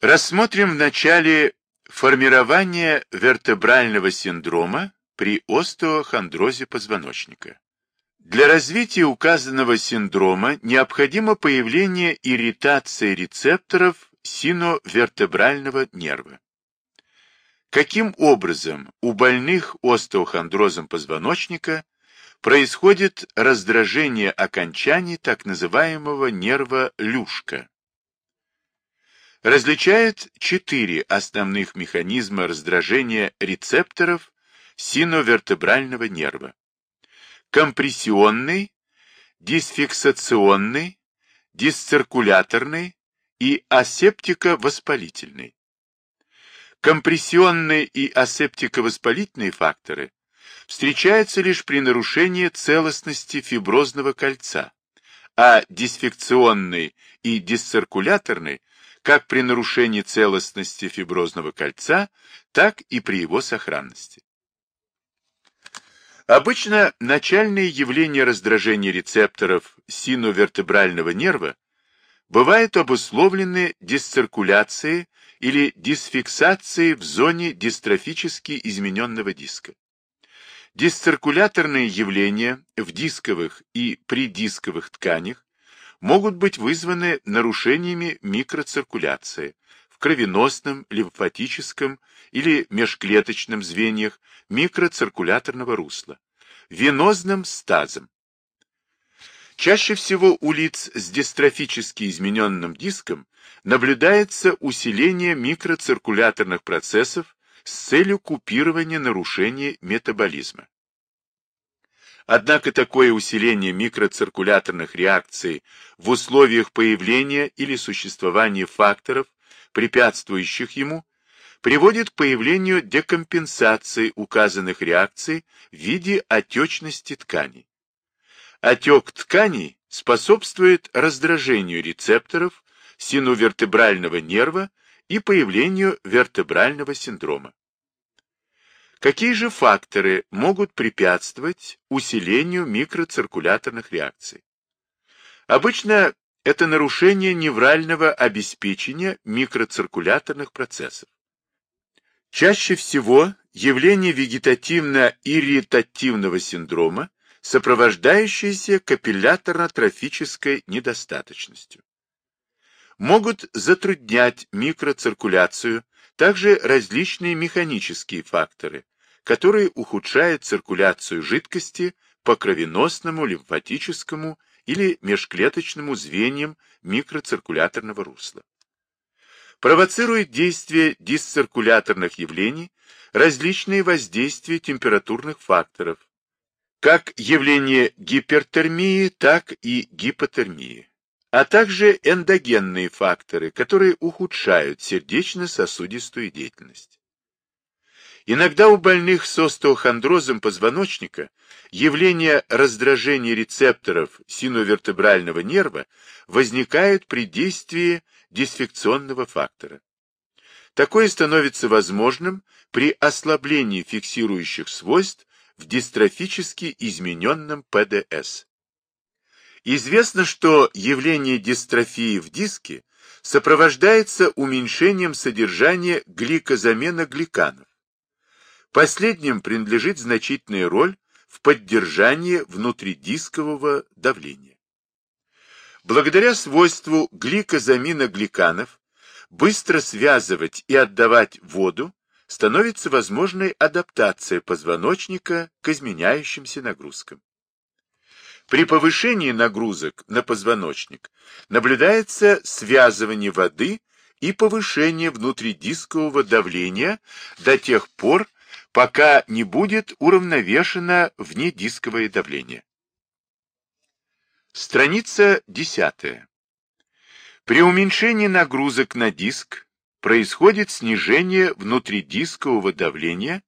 Рассмотрим вначале формирование вертебрального синдрома при остеохондрозе позвоночника. Для развития указанного синдрома необходимо появление ирритации рецепторов синовертебрального нерва. Каким образом у больных остеохондрозом позвоночника происходит раздражение окончаний так называемого нерва люшка? Различает четыре основных механизма раздражения рецепторов синовертебрального нерва. Компрессионный, дисфиксационный, дисциркуляторный и асептико-воспалительный. Компрессионные и асептико-воспалительные факторы встречаются лишь при нарушении целостности фиброзного кольца, а дисфекционный и дисциркуляторный как при нарушении целостности фиброзного кольца, так и при его сохранности. Обычно начальные явления раздражения рецепторов синовертебрального нерва бывают обусловлены дисциркуляцией или дисфиксацией в зоне дистрофически измененного диска. Дисциркуляторные явления в дисковых и придисковых тканях могут быть вызваны нарушениями микроциркуляции в кровеносном, лимфатическом или межклеточном звеньях микроциркуляторного русла, венозным стазом. Чаще всего у лиц с дистрофически измененным диском наблюдается усиление микроциркуляторных процессов с целью купирования нарушения метаболизма. Однако такое усиление микроциркуляторных реакций в условиях появления или существования факторов, препятствующих ему, приводит к появлению декомпенсации указанных реакций в виде отечности тканей. Отек тканей способствует раздражению рецепторов синовертебрального нерва и появлению вертебрального синдрома. Какие же факторы могут препятствовать усилению микроциркуляторных реакций? Обычно это нарушение неврального обеспечения микроциркуляторных процессов. Чаще всего явление вегетативно-ирритативного синдрома, сопровождающееся капилляторно-трофической недостаточностью. Могут затруднять микроциркуляцию также различные механические факторы, которые ухудшают циркуляцию жидкости по кровеносному, лимфатическому или межклеточному звеньям микроциркуляторного русла. Провоцирует действие дисциркуляторных явлений различные воздействия температурных факторов, как явление гипертермии, так и гипотермии, а также эндогенные факторы, которые ухудшают сердечно-сосудистую деятельность. Иногда у больных с остеохондрозом позвоночника явление раздражения рецепторов синовертебрального нерва возникает при действии дисфекционного фактора. Такое становится возможным при ослаблении фиксирующих свойств в дистрофически измененном ПДС. Известно, что явление дистрофии в диске сопровождается уменьшением содержания гликозамена гликанов. Последним принадлежит значительная роль в поддержании внутридискового давления. Благодаря свойству гликозаминогликанов быстро связывать и отдавать воду становится возможной адаптация позвоночника к изменяющимся нагрузкам. При повышении нагрузок на позвоночник наблюдается связывание воды и повышение внутридискового давления до тех пор, пока не будет уравновешено внедисковое давление. Страница 10. При уменьшении нагрузок на диск происходит снижение внутридискового давления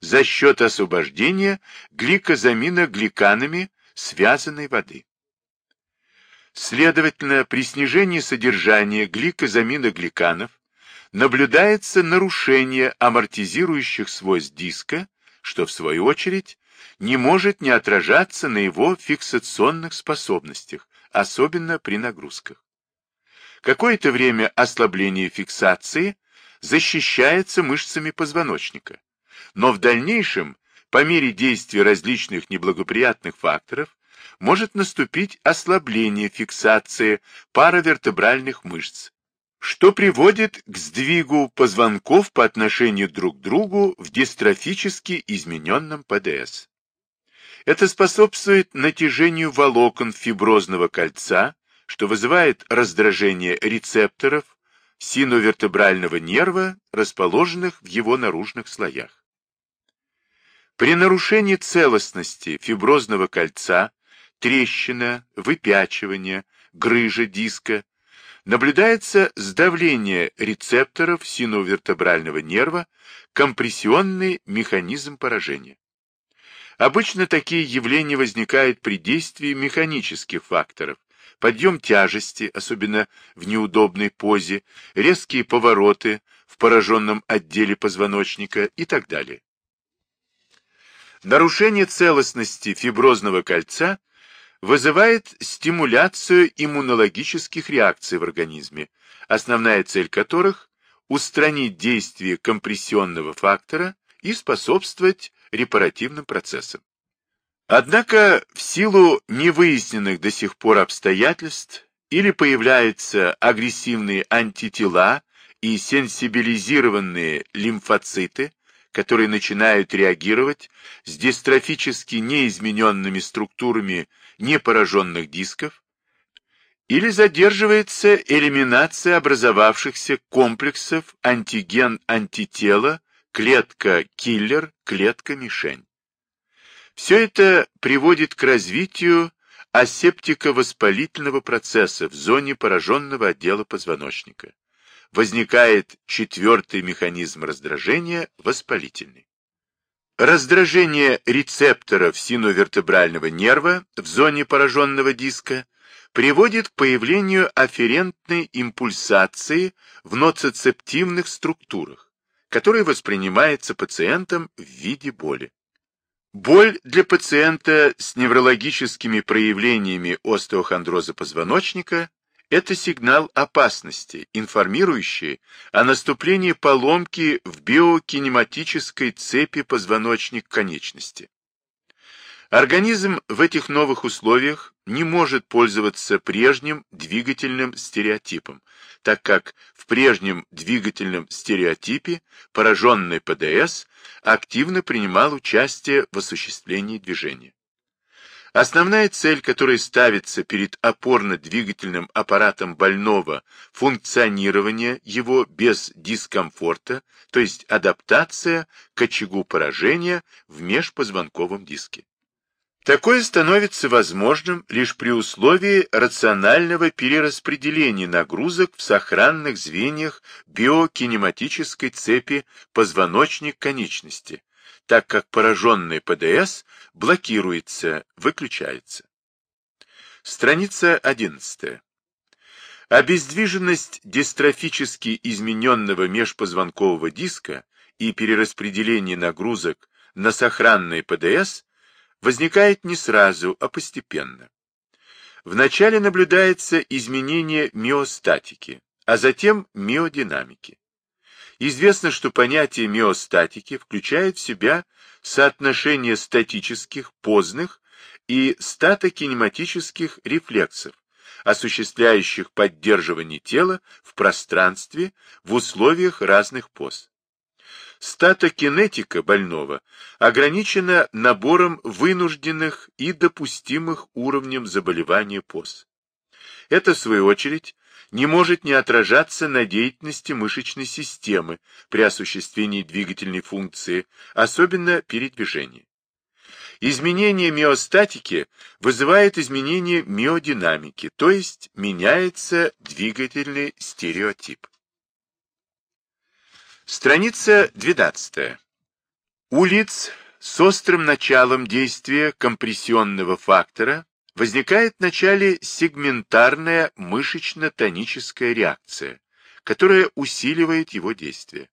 за счет освобождения гликозаминогликанами связанной воды. Следовательно, при снижении содержания гликозаминогликанов наблюдается нарушение амортизирующих свойств диска, что в свою очередь не может не отражаться на его фиксационных способностях, особенно при нагрузках. Какое-то время ослабление фиксации защищается мышцами позвоночника, но в дальнейшем, по мере действия различных неблагоприятных факторов, может наступить ослабление фиксации паравертебральных мышц, что приводит к сдвигу позвонков по отношению друг к другу в дистрофически измененном ПДС. Это способствует натяжению волокон фиброзного кольца, что вызывает раздражение рецепторов синовертебрального нерва, расположенных в его наружных слоях. При нарушении целостности фиброзного кольца трещина, выпячивание, грыжа диска, наблюдается сдавление рецепторов синовертебрального нерва, компрессионный механизм поражения. Обычно такие явления возникают при действии механических факторов, подъем тяжести, особенно в неудобной позе, резкие повороты в пораженном отделе позвоночника и так далее. Нарушение целостности фиброзного кольца – вызывает стимуляцию иммунологических реакций в организме, основная цель которых – устранить действие компрессионного фактора и способствовать репаративным процессам. Однако в силу невыясненных до сих пор обстоятельств или появляются агрессивные антитела и сенсибилизированные лимфоциты, которые начинают реагировать с дистрофически неизмененными структурами непораженных дисков, или задерживается элиминация образовавшихся комплексов антиген-антитела, клетка-киллер, клетка-мишень. Все это приводит к развитию асептико-воспалительного процесса в зоне пораженного отдела позвоночника возникает четвертый механизм раздражения – воспалительный. Раздражение рецепторов синовертебрального нерва в зоне пораженного диска приводит к появлению афферентной импульсации в ноцицептивных структурах, которая воспринимается пациентом в виде боли. Боль для пациента с неврологическими проявлениями остеохондроза позвоночника это сигнал опасности, информирующий о наступлении поломки в биокинематической цепи позвоночник конечности. Организм в этих новых условиях не может пользоваться прежним двигательным стереотипом, так как в прежнем двигательном стереотипе пораженный ПДС активно принимал участие в осуществлении движения. Основная цель, которая ставится перед опорно-двигательным аппаратом больного, функционирование его без дискомфорта, то есть адаптация к очагу поражения в межпозвонковом диске. Такое становится возможным лишь при условии рационального перераспределения нагрузок в сохранных звеньях биокинематической цепи позвоночник конечности, так как пораженный ПДС блокируется, выключается. Страница 11. Обездвиженность дистрофически измененного межпозвонкового диска и перераспределение нагрузок на сохранный ПДС возникает не сразу, а постепенно. Вначале наблюдается изменение миостатики, а затем миодинамики. Известно, что понятие миостатики включает в себя соотношение статических, поздных и статокинематических рефлексов, осуществляющих поддерживание тела в пространстве в условиях разных поз. Статокинетика больного ограничена набором вынужденных и допустимых уровнем заболевания поз. Это, в свою очередь, не может не отражаться на деятельности мышечной системы при осуществлении двигательной функции, особенно передвижения. Изменение миостатики вызывает изменение миодинамики, то есть меняется двигательный стереотип. Страница 12. У лиц с острым началом действия компрессионного фактора возникает вначале сегментарная мышечно-тоническая реакция, которая усиливает его действие.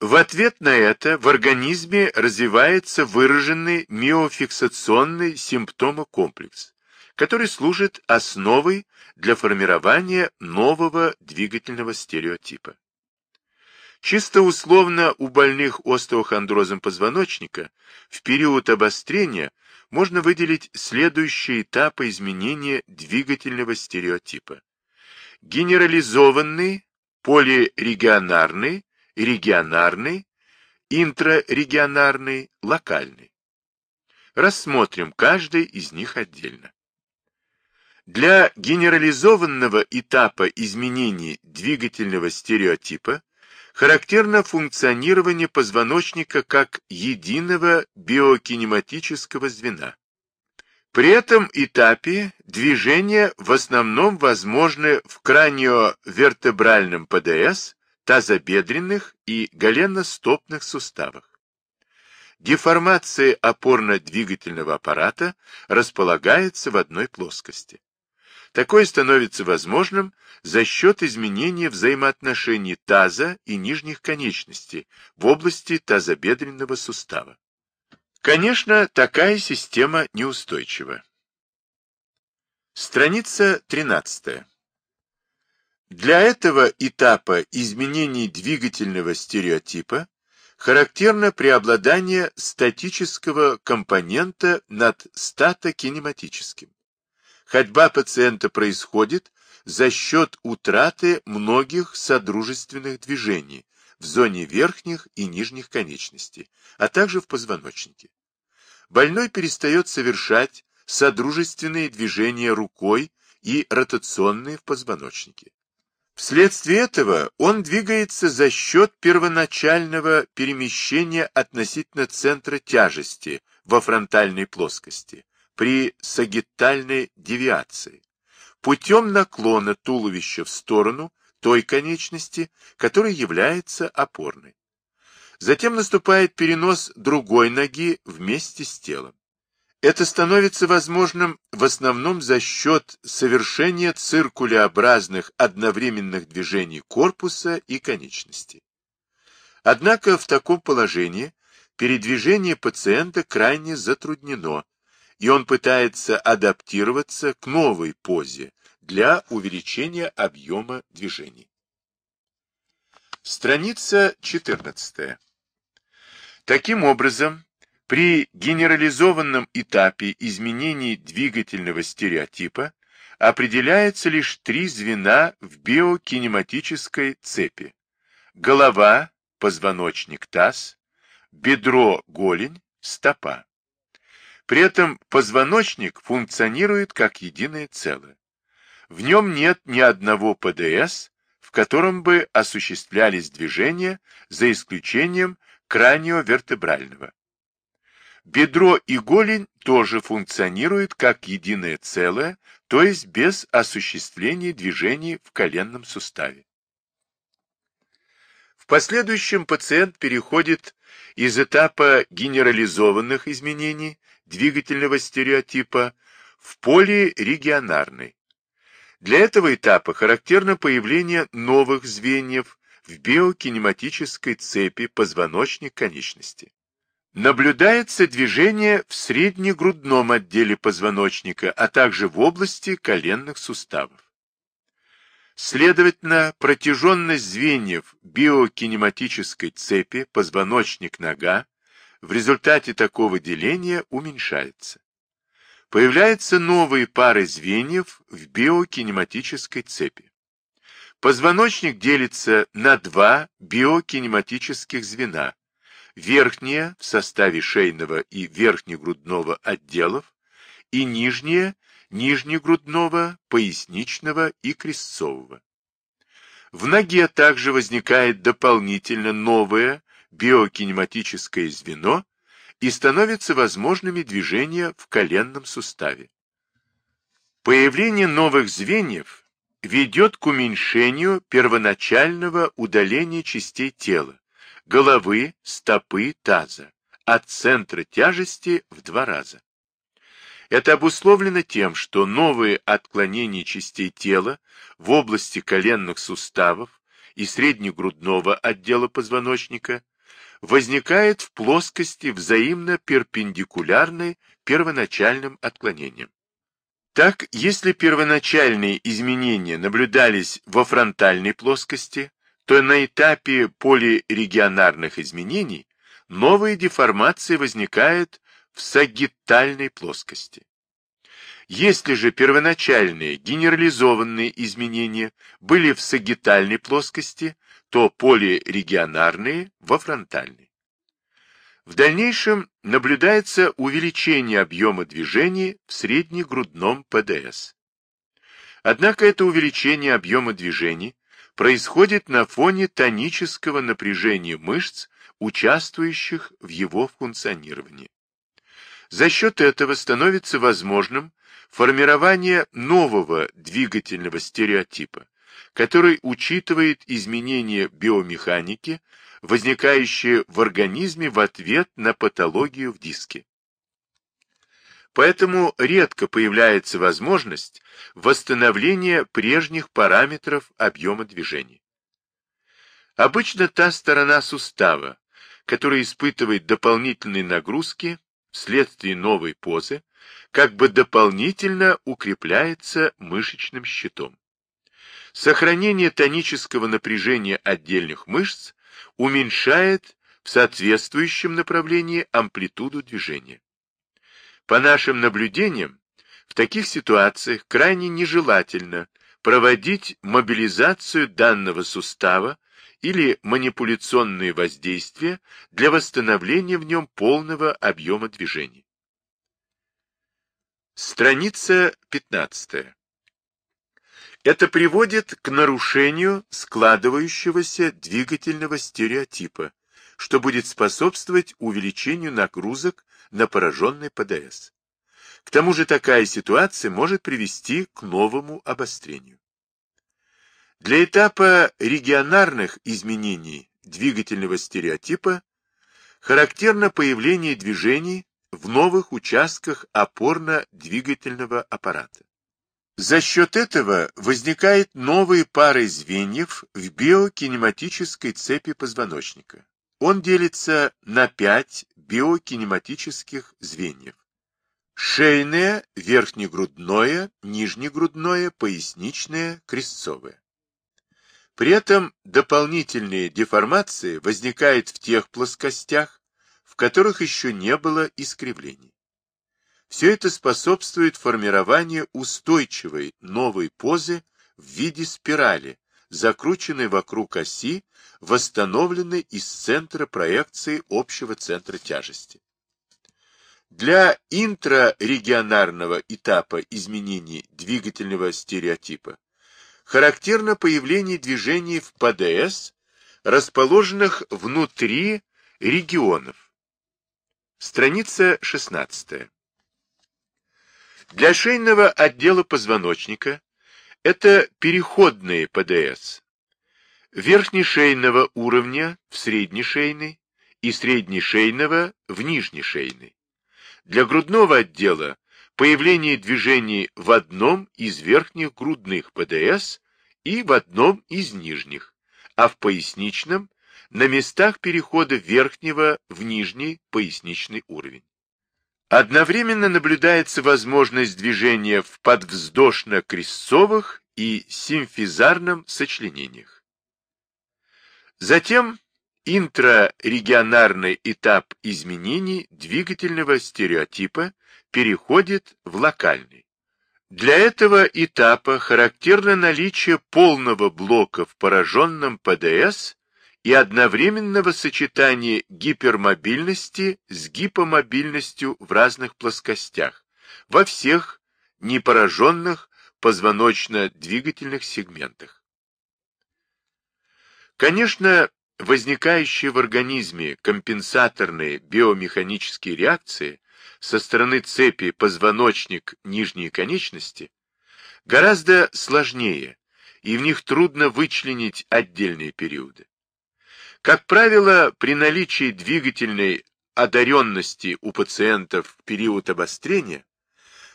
В ответ на это в организме развивается выраженный миофиксационный симптомокомплекс, который служит основой для формирования нового двигательного стереотипа. Чисто условно у больных остеохондрозом позвоночника в период обострения можно выделить следующие этапы изменения двигательного стереотипа. Генерализованный, полирегионарный, регионарный, интрарегионарный, локальный. Рассмотрим каждый из них отдельно. Для генерализованного этапа изменений двигательного стереотипа характерно функционирование позвоночника как единого биокинематического звена. При этом этапе движения в основном возможны в краниовертебральном ПДС, тазобедренных и голеностопных суставах. Деформация опорно-двигательного аппарата располагается в одной плоскости. Такое становится возможным за счет изменения взаимоотношений таза и нижних конечностей в области тазобедренного сустава. Конечно, такая система неустойчива. Страница 13. Для этого этапа изменений двигательного стереотипа характерно преобладание статического компонента над статокинематическим. Ходьба пациента происходит за счет утраты многих содружественных движений в зоне верхних и нижних конечностей, а также в позвоночнике. Больной перестает совершать содружественные движения рукой и ротационные в позвоночнике. Вследствие этого он двигается за счет первоначального перемещения относительно центра тяжести во фронтальной плоскости, при сагитальной девиации, путем наклона туловища в сторону той конечности, которая является опорной. Затем наступает перенос другой ноги вместе с телом. Это становится возможным в основном за счет совершения циркулеобразных одновременных движений корпуса и конечностей. Однако в таком положении передвижение пациента крайне затруднено, и он пытается адаптироваться к новой позе для увеличения объема движений. Страница 14. Таким образом, при генерализованном этапе изменений двигательного стереотипа определяется лишь три звена в биокинематической цепи. Голова, позвоночник, таз, бедро, голень, стопа. При этом позвоночник функционирует как единое целое. В нем нет ни одного ПДС, в котором бы осуществлялись движения, за исключением краниовертебрального. Бедро и голень тоже функционируют как единое целое, то есть без осуществления движений в коленном суставе. Последующем пациент переходит из этапа генерализованных изменений двигательного стереотипа в полирегионарный. Для этого этапа характерно появление новых звеньев в биокинематической цепи позвоночник конечности. Наблюдается движение в среднегрудном отделе позвоночника, а также в области коленных суставов. Следовательно, протяженность звеньев биокинематической цепи позвоночник-нога в результате такого деления уменьшается. Появляются новые пары звеньев в биокинематической цепи. Позвоночник делится на два биокинематических звена. Верхнее в составе шейного и верхнегрудного отделов и нижнее нижнегрудного, поясничного и крестцового. В ноге также возникает дополнительно новое биокинематическое звено и становятся возможными движения в коленном суставе. Появление новых звеньев ведет к уменьшению первоначального удаления частей тела, головы, стопы, таза, от центра тяжести в два раза. Это обусловлено тем, что новые отклонения частей тела в области коленных суставов и среднегрудного отдела позвоночника возникает в плоскости взаимно перпендикулярной первоначальным отклонениям. Так, если первоначальные изменения наблюдались во фронтальной плоскости, то на этапе полирегионарных изменений новые деформации возникают в сагитальной плоскости. Если же первоначальные генерализованные изменения были в сагитальной плоскости, то полирегионарные во фронтальной. В дальнейшем наблюдается увеличение объема движений в среднегрудном ПДС. Однако это увеличение объема движений происходит на фоне тонического напряжения мышц, участвующих в его функционировании. За счет этого становится возможным формирование нового двигательного стереотипа, который учитывает изменения биомеханики, возникающие в организме в ответ на патологию в диске. Поэтому редко появляется возможность восстановления прежних параметров объема движения. Обычно та сторона сустава, которая испытывает дополнительные нагрузки вследствие новой позы, как бы дополнительно укрепляется мышечным щитом. Сохранение тонического напряжения отдельных мышц уменьшает в соответствующем направлении амплитуду движения. По нашим наблюдениям, в таких ситуациях крайне нежелательно проводить мобилизацию данного сустава или манипуляционные воздействия для восстановления в нем полного объема движения. Страница 15. Это приводит к нарушению складывающегося двигательного стереотипа, что будет способствовать увеличению нагрузок на пораженный ПДС. К тому же такая ситуация может привести к новому обострению. Для этапа регионарных изменений двигательного стереотипа характерно появление движений в новых участках опорно-двигательного аппарата. За счет этого возникает новые пары звеньев в биокинематической цепи позвоночника. Он делится на пять биокинематических звеньев. Шейное, верхнегрудное, нижнегрудное, поясничное, крестцовое. При этом дополнительные деформации возникают в тех плоскостях, в которых еще не было искривлений. Все это способствует формированию устойчивой новой позы в виде спирали, закрученной вокруг оси, восстановленной из центра проекции общего центра тяжести. Для интрарегионарного этапа изменений двигательного стереотипа характерно появление движений в ПДС, расположенных внутри регионов. Страница 16. Для шейного отдела позвоночника это переходные ПДС. Верхнешейного уровня в среднешейный и среднешейного в нижнешейный. Для грудного отдела появление движений в одном из верхних грудных ПДС и в одном из нижних, а в поясничном на местах перехода верхнего в нижний поясничный уровень. Одновременно наблюдается возможность движения в подвздошно-крестцовых и симфизарном сочленениях. Затем интрарегионарный этап изменений двигательного стереотипа переходит в локальный. Для этого этапа характерно наличие полного блока в пораженном ПДС и одновременного сочетания гипермобильности с гипомобильностью в разных плоскостях, во всех непораженных позвоночно-двигательных сегментах. Конечно, возникающие в организме компенсаторные биомеханические реакции со стороны цепи позвоночник-нижние конечности гораздо сложнее, и в них трудно вычленить отдельные периоды. Как правило, при наличии двигательной одаренности у пациентов в период обострения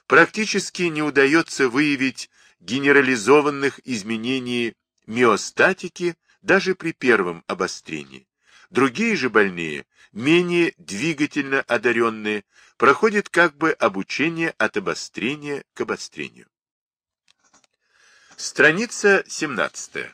практически не удается выявить генерализованных изменений миостатики даже при первом обострении. Другие же больные, менее двигательно одаренные, проходит как бы обучение от обострения к обострению. Страница 17.